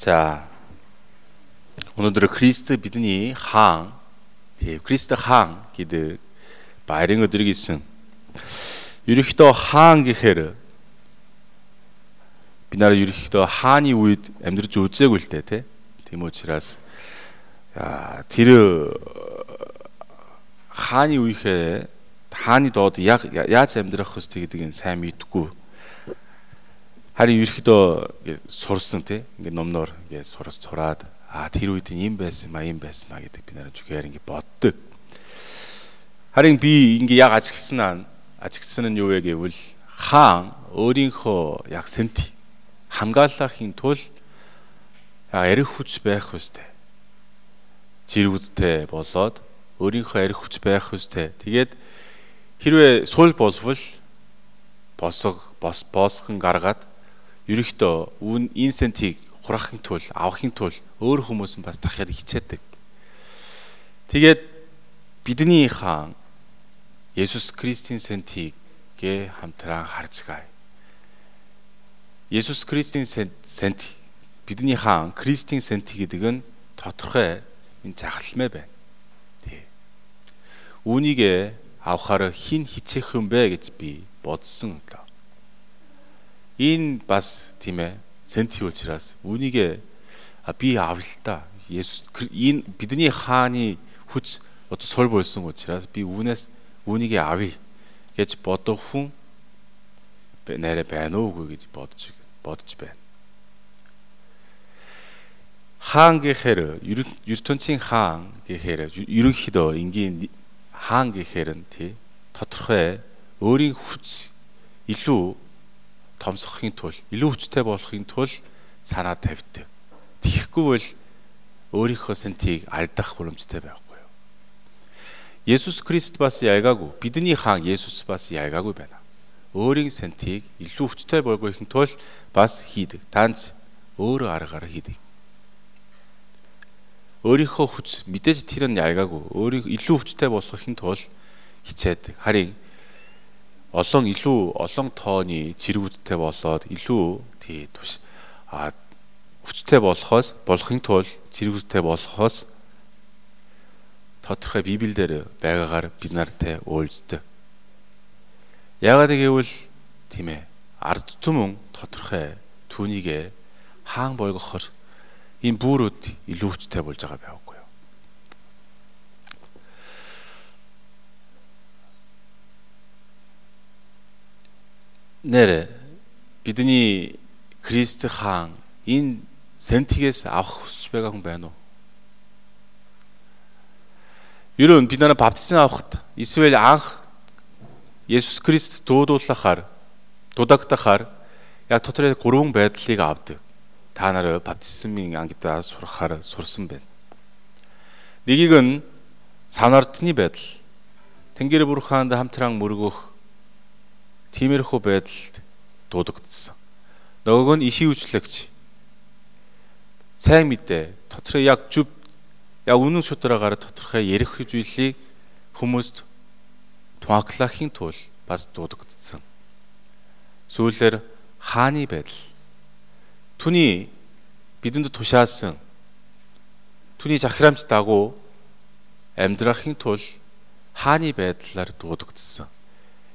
자, 오늘들 그리스도 믿으니 항, 예, 그리스도 항 기드 바이링을 드리겠음. 유리히도 항 게헤르. 비나라 유리히도 한이 우이 엠드르 조째고 일 때테 디모치라스. 야, 디르 한이 우이헤 한이 약 야제 엠드르 호스티기 드긴 삶이 있고 харин ерөөхдөө сурсан тий ингээд номноор ингээд сурас сураад а тэр үед юм байсан ма юм байсан ма гэдэг би нараа зүгээр ингээд боддог. Харин би ингээд яг ажигласан аа ажигласан нь юу вэ гэвэл хаан өөрийнхөө яг сэнти хамгаалахын тулд яг арх хүч байх үстэй. Жиргүүдтэй болоод өөрийнхөө арх хүч байх үстэй. Тэгээд хэрвээ суул болвол босго бос боосхон гаргаад ерөөхдөө энэ сентийг хурахын тулд авахын тулд өөр хүмүүс нь бас дахиад хичээдэг. Тэгээд бидний хаан Есүс Христийн сентийг гэ хамтран харж гай. Есүс Христийн сент бидний хаан Христийн сент гэдэг нь тодорхой энэ захалмай байна. Тий. Үүнийг авахаар хин хичээх юм бэ гэж би бодсон л Энэ бас тийм ээ сенти учраас үүнийг би авъя л та. Есүс энэ бидний хааны хүч одоо сул болсон учраас би үүнээс үүнийг авъя гэж бодох хүн нэрэ байна уугүй гэж бодож бодож байна. хаан гэхээр ертөнцийн хаан гэхээр ерөнхийдөө энгийн хаан гэхээр нь тий тодорхой өөрийн хүч илүү томсохын тулд илүү хүчтэй болохын тулд санаа тавьдаг. Тэгэхгүй бол өөрийнхөө сентийг алдах боломжтой байхгүй юу? Есүс Христ бас ялгаагүй. Бидний хаан Есүс бас ялгаагүй байна. Өөрийн сентийг илүү хүчтэй болгохын тулд бас хийдэг. Танц өөрөө аргаар хийдэг. Өөрийнхөө хүч мэдээж тэр нь ялгаагүй. Өөрийг илүү хүчтэй болгохын тулд хичээдэг. Харин олон илүү олон тооны зэрэгүүдтэй болоод илүү тий туш а хүчтэй болохоос болохын тулд зэрэгүүдтэй болохоос тодорхой библиэлд байгаагаар бид нартай уулздаг. Яагаад гэвэл тийм ээ ард түмэн тодорхой түүнийг хаан болгохоор энэ бүрүүд илүү хүчтэй болж байгаа байв. Нэр бидний Крист хаан энэ сентигээс авах хүсэж байгаа хүн байна уу? Ерөн бид нараа баптизм авахд эсвэл анх Есүс Христ дуудуулахаар дуудагдахаар яг дотроо гурван байдлыг авдаг. Та нараа баптизмын ангидаа сурахаар сурсан байна. Нэгийг нь санаартны байдал. Тэнгэр бурханд хамтран мөргөх Тиймэрхүү байдалд дуудагдсан. Нөгөөх нь иши үжлэгч. Сайн мэдээ тодорхой яг зүв яг үнэн шудараагаар тодорхой ярих зүйлийг хүмүүст туаглахын тулд бас дуудагдсан. Сүүлээр хааны байдал. Түүний бидэнд тушаасан түүний захирамж дагуу амьдрахын тулд хааны байдлаар дуудагдсан.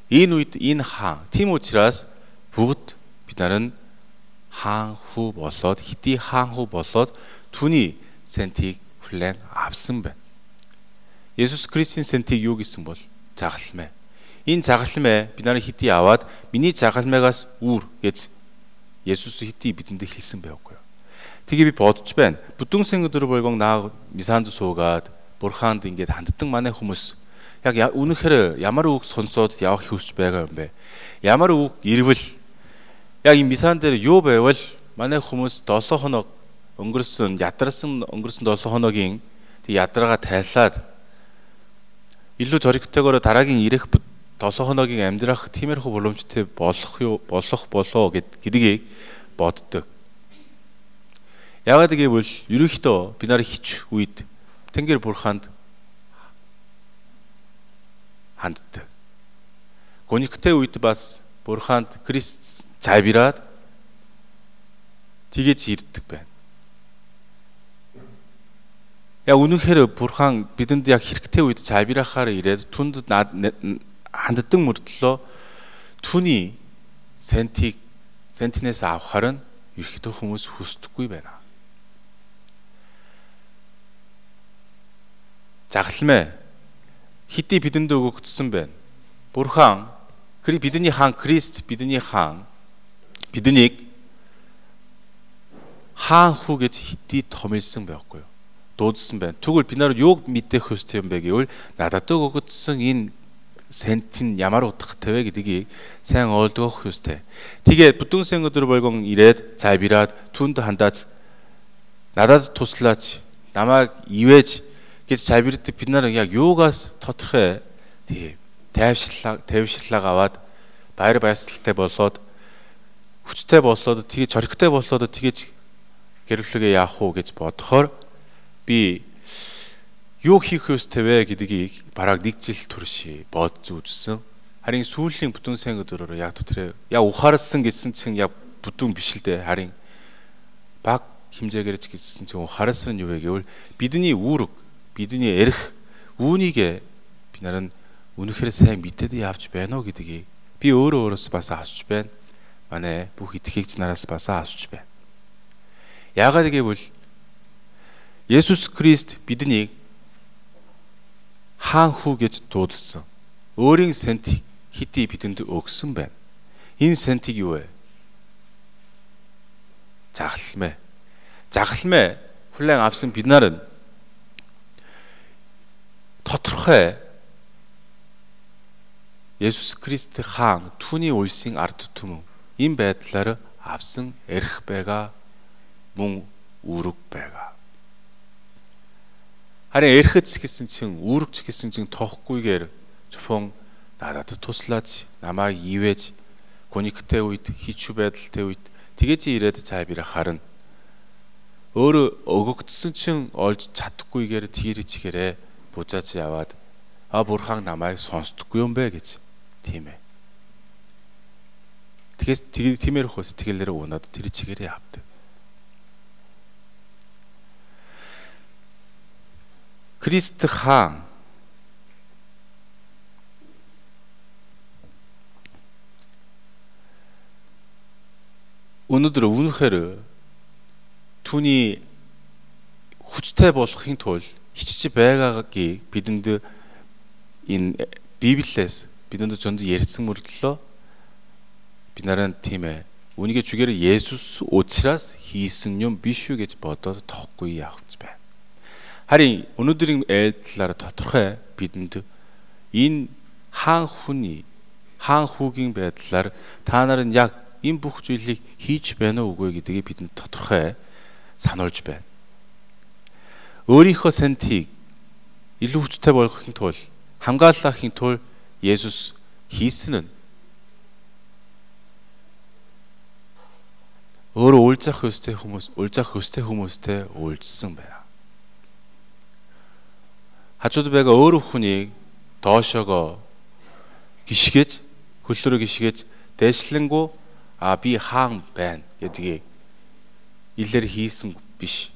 Энэ үед энэ хаан тийм учраас бүгд бид нар нь хаан хүү болоод хэдий хаан хүү болоод түүний сентиг план авсан байна. Есүс Христийн сентиг юу гэсэн бол загалмай. Энэ загалмай бид нарыг хэдий аваад миний загалмайгаас үүр гэж Есүс хэдий бидэнд хэлсэн байхгүй юу? Тэгээ би бодож байна. Бүдүүн сэн өдөр болгон наа мисанд суугаад бурхаанд ингээд ханддаг манай хүмүүс яг үнэхээр ямар үг сонсоод явах хүсч байгаа юм бэ? Ямар үг ирвэл яг энэ мисан дээр юу байвал манай хүмүүс 7 хоног өнгөрсөн ядарсан өнгөрсөн 7 хоногийн тэг ядаргаа тайлаад илүү зоригтойгоор дараагийн ирэх 7 хоногийн амьдрах тиймэрхүү боломжтой болох юу болох болоо гэдгийг боддог. Яагаад гэвэл ерөнхийдөө бид нар хич үед Тэнгэр бурханд ханддаг. Гүнхтэй үед бас Бурханд Христ цайбираад тэгэж ирдэг байна. Яг үнэнхээр бурхан бидэнд яг хэрэгтэй үед цайбирахаар ирээд түнд ханддаг мөртлөө түүний сентиг сентинээс авахар нь ерхдөө хүмүүс хүсдэггүй байна. Жагалмэ хити бидэнд өгөгдсөн байна. Бурхан 그리 бидний хаан Крист бидний хаан биднийг хаан хүү гэж хити томилсон байхгүй юу? дуудсан байна. Тэгвэл би нарыг юуг мэдэх хөстэй юм бэ гэвэл надад өгөгдсөн энэ сентин ямар утгатай вэ гэдгийг сайн ойлгох хөстэй. Тэгээ бүдүүн сэн өдөр болгон ирээд цай бираад түнд хандаад надад туслаач намайг ивэж гэж цай бирд бид нар яг юугаас тодорхой тий тайвшлаа тайвшлаг аваад баяр баясгалтай болоод хүчтэй болоод тэгээ чорхтой болоод тэгэж гэрүүлгээ яах уу гэж бодохоор би юу хийх ёстой вэ гэдгийг бараг нэг жил турши бодж үзсэн. Харин сүүлийн бүтэн сайн өдрөөр яг дотроо яг ухаарсан гэсэн чинь яг бүтэн биш л дээ. Харин баг хэмжээгээр ч гэсэн чинь ухаарсан юу вэ гэвэл бидний үүрэг, бидний эрх үүнийг би наран үнэхээр сайн мэдээд явж байна уу гэдгийг би өөрөө өөрөөс бас асууж байна. Манай бүх итгэгч нараас бас асууж байна. Яагаад гэвэл Есүс Христ биднийг хаан хүү гэж дуудсан. Өөрийн сент хити бидэнд өгсөн байна. Энэ сентиг юу вэ? Загалмай. Загалмай хүлээн авсан бид нар нь тодорхой Есүс Христ хаан түүний үлсийн ард түмэн энэ байдлаар авсан эрх байгаа мөн үүрэг байгаа. Харин эрхэц гэсэн чин үүрэгч гэсэн чин тохгүйгээр зөвхөн надад туслаач намайг ивэж гониктэй үед хичүү байдалтай үед тэгэж ирээд цай бирэ харна. Өөрөө өгөгдсөн чин олж чадахгүйгээр тэр чихээрээ бужаач яваад а бурхан намайг сонсдоггүй юм бэ гэж тийм ээ. Тэгээс тиймэр хөөс тгэлээр унаад тэр чигээрээ авдаг. Крист хаан өнөөдөр үнэхээр түүний хүчтэй болохын тулд хичж байгаагийг бидэнд энэ Библиэс бидэнд зөнд ярьсан мөрдлөө би нараа тийм ээ үнийгээ чүгээр Есүс учраас хийсэн юм биш үү гэж бодоод тоохгүй явах байна. Харин өнөөдрийн айлтлаар тодорхой бидэнд энэ хаан хүний хаан хүүгийн байдлаар та нар нь яг энэ бүх зүйлийг хийж байна уу үгүй гэдгийг бидэнд тодорхой сануулж байна өөрийнхөө сантийг илүү хүчтэй болгохын тулд хамгаалахын тулд Есүс хийсэн нь өөрөө уулзах хөстэй хүмүүс уулзах хөстэй хүмүүстэй уулзсан байна. Хажууд байгаа өөр хүнийг доошоогоо гიშгэж хөлрөө гიშгэж дээшлэнгүү а би хаан байна гэдгийг илэр хийсэн биш.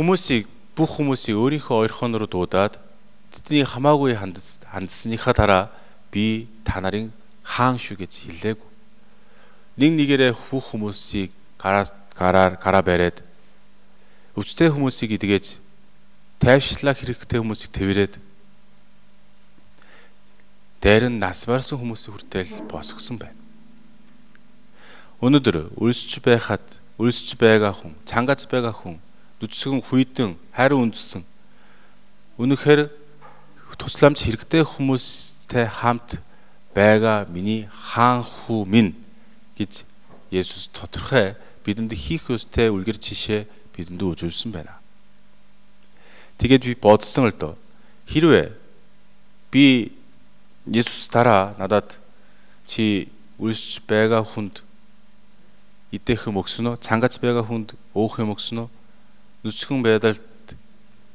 Хүмүүсийг бүх хүмүүсийг өөрийнхөө ойрхон руу дуудаад тэдний хамаагүй хандсаныхаа дараа би та нарын хаан шүү гэж хэллээгүй. Нэг нэгээрээ бүх хүмүүсийг гараа гараар гараа бариад өвчтэй хүмүүсийг идгээж тайвшлах хэрэгтэй хүмүүсийг тэрвэрэд дээр нь нас барсан хүмүүсийн хүртэл босгосон байна. Өнөөдөр үлсч байхад үлсч байгаа хүн, цангаж байгаа хүн, нүцгэн хүйдэн хариу үндсэн үнэхээр тусламж хэрэгтэй хүмүүстэй хамт байгаа миний хаан хүү минь гэж Есүс тодорхой бидэнд хийх ёстой үлгэр жишээ бидэнд үзүүлсэн байна. Тэгээд би бодсон л доо. Хэрвээ би Есүс дараа надад чи үлсч байгаа хүнд идэх юм өгснө, цангаж байгаа хүнд өөх юм өгснө, нүцгэн байдалд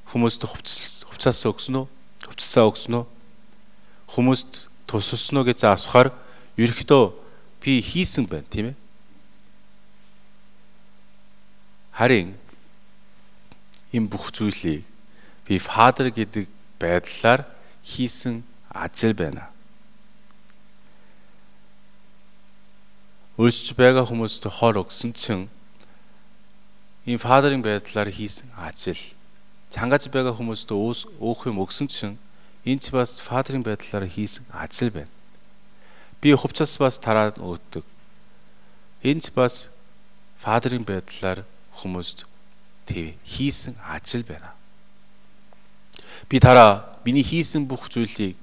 хүмүүст хувцас өгснө, хувцасаа өгснө, хүмүүст тусалсноо гэж асуухаар ерөөхдөө би хийсэн байна, тийм ээ. Харин энэ бүх зүйлийг би Father гэдэг байдлаар хийсэн ажил байна. Өөрсдөж байгаа хүмүүст хор өгсөн чинь энэ Father-ын байдлаар хийсэн ажил. Чангаж байгаа хүмүүст өөх юм өгсөн чинь энэ ч бас Father-ын байдлаар хийсэн ажил байна. Би хувцас бас тараад өгдөг. Энэ ч бас Father-ын байдлаар хүмүүст тий хийсэн ажил байна. Би тараа миний хийсэн бүх зүйлийг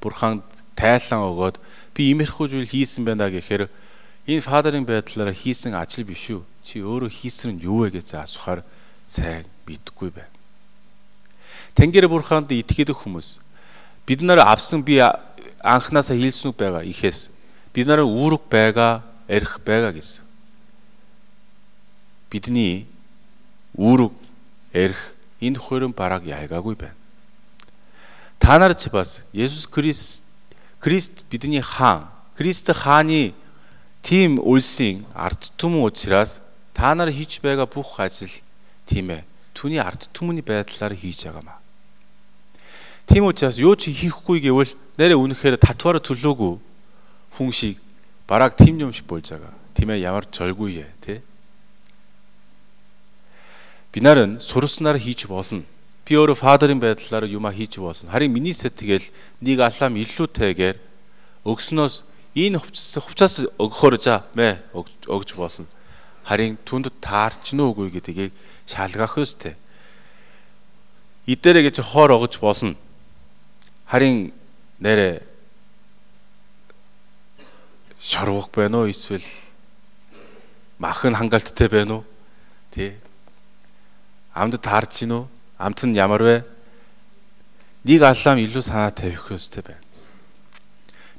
Бурханд тайлан өгөөд би имерхүү зүйл хийсэн байна гэхээр энэ Father-ын байдлаараа хийсэн ажил биш үү? Чи өөрөө хийсэн нь юу вэ гэж асуухаар сайн мэдгүй байна. Тэнгэр Бурханд итгэдэг хүмүүс бид нар авсан би анханасаа хэлсэн байгаа ихэс бид нараа үүрэг байгаа эрх байгаа гэсэн. Бидний үүрэг эрх энэ хөрөн бараг ялгаагүй байна. Та нар ч бас Есүс Христ Христ бидний хаан, Христ хааны тийм үлсийн ард түмэн учраас та нар хийж байгаа бүх ажил тийм ээ. Түүний ард түмний байдлаар хийж байгаамаа. Тийм учраас юу ч хийхгүй гэвэл нэрэ үнэхээр татвар төлөөгүй хүн шиг бараг тийм юм шиг болж байгаа. Тийм ээ ямар жолгүй ээ тий. Би нарын сурснаар хийж болно би өөрөө фадерын байдлаар юма хийж болно. Харин миний сэтгэл нэг алам илүүтэйгээр өгснөөс энэ хувцас хувцас өгөхөр за мэ өгж болно. Харин түнд таарч нь үгүй гэдгийг шалгах ёстой. Идэрэ гэж хоор огож болно. Харин нэрэ шарвах байна уу эсвэл махан хангалттай байна уу? Тэ. Амд таарч гин үү? Амт нь ямар вэ? Нэг аллам илүү санаа тавих ёстой байна.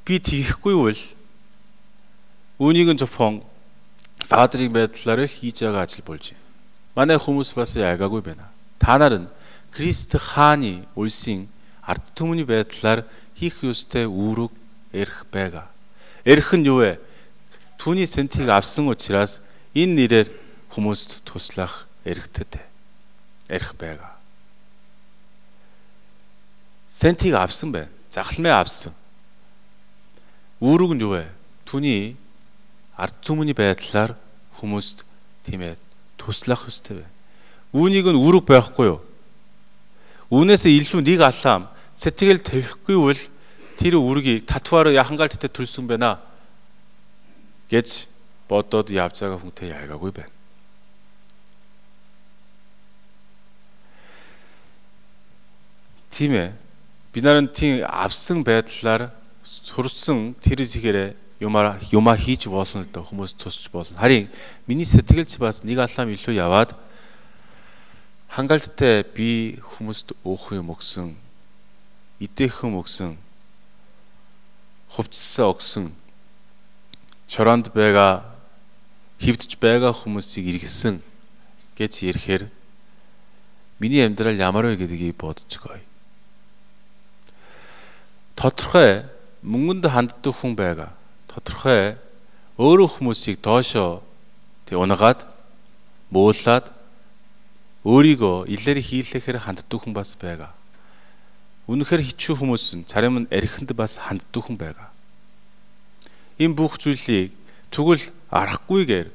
Би тийхгүй бол үүнийг нь зөвхөн фадрын байдлаар хийж байгаа ажил болж байна. Манай хүмүүс бас яагаагүй байна. Та нар нь Крист хааны үлсийн ард түмний байдлаар хийх ёстой үүрэг эрх байгаа. Эрх нь юу вэ? Түүний сэнтийг авсан учраас энэ нэрээр хүмүүст туслах эрхтэд эрх байгаа. сентиг авсан байна. Захалмай авсан. Үүрэг нь юу вэ? Түүний ард түмний байдлаар хүмүүст тийм ээ туслах ёстой байна. Үүнийг нь үүрэг байхгүй юу? Үүнээсээ илүү нэг алаам сэтгэл тавихгүй бол тэр үүргийг татвар яхангаалттай төлсөн байна гэж бодоод явж байгаа хүнтэй яагаагүй байна. Тийм ээ бид нарын тийм авсан байдлаар сурсан тэр зэгээрээ юмаа юмаа хийж болно л да хүмүүс тусч болно. Харин миний сэтгэлч бас нэг алаам илүү яваад хангалттай би хүмүүст өөх юм өгсөн идэх юм өгсөн хувцсаа өгсөн чоронд байгаа хөвдөж байгаа хүмүүсийг иргэсэн гэж ирэхээр миний амьдрал ямар вэ гэдгийг бодож гоё тодорхой мөнгөнд ханддаг хүн байгаа. Тодорхой өөрөө хүмүүсийг доошоо тэг унагаад муулаад өөрийгөө илээр хийлэхээр ханддаг хүн бас байгаа. Үнэхээр хичүү хүмүүс нь царим нь эрхэнд бас ханддаг хүн байгаа. Энэ бүх зүйлийг тэгвэл арахгүйгээр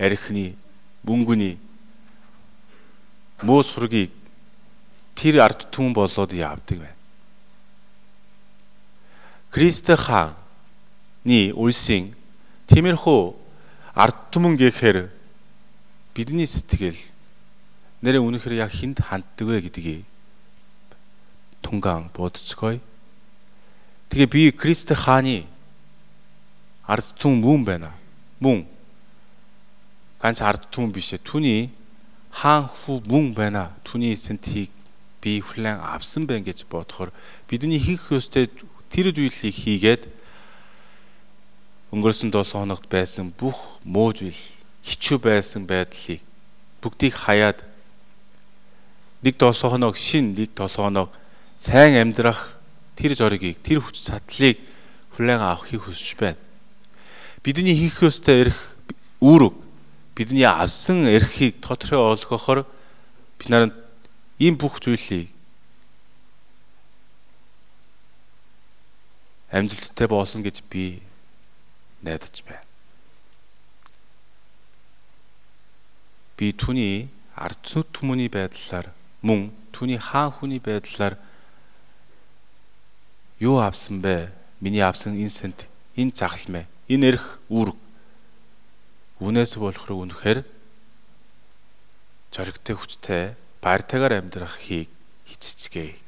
архины мөнгөний мөөс хургийг тэр ард түмэн болоод явдаг байна. Крист хааны үлсийн тиймэрхүү ард түмэн гэхээр бидний сэтгэл нэрээ үнэхээр яг хинт ханддаг вэ гэдгийг тунган бодцгоё. Тэгээ би Крист хааны ард түмэн мөн байна. Мөн ганц ард түмэн биш ээ. Түүний хаан хүү мөн байна. Түүний эсэнтийг би хүлээн авсан байна гэж бодохоор бидний хийх ёстой тэр зүйлийг хийгээд өнгөрсөн 7 хоногт байсан бүх муу зүйл хичүү байсан байдлыг бүгдийг хаяад нэг 7 хоног шин нэг 7 хоног сайн амьдрах тэр зоригийг тэр хүч чадлыг хүлээн авахыг хүсэж байна. Бидний хийх ёстой эрх үүрэг бидний авсан эрхийг тодорхой олгохоор бид наранд ийм бүх зүйлийг амжилттай болно гэж би найдаж байна. Би түүний ард түмний байдлаар мөн түүний хаан хүний байдлаар юу авсан бэ? Миний авсан энэ сент, энэ цагалмэ, энэ эрх үүрэг үнээс болохоор үнэхээр зоригтой хүчтэй баяртайгаар амьдрахыг хичцгээе.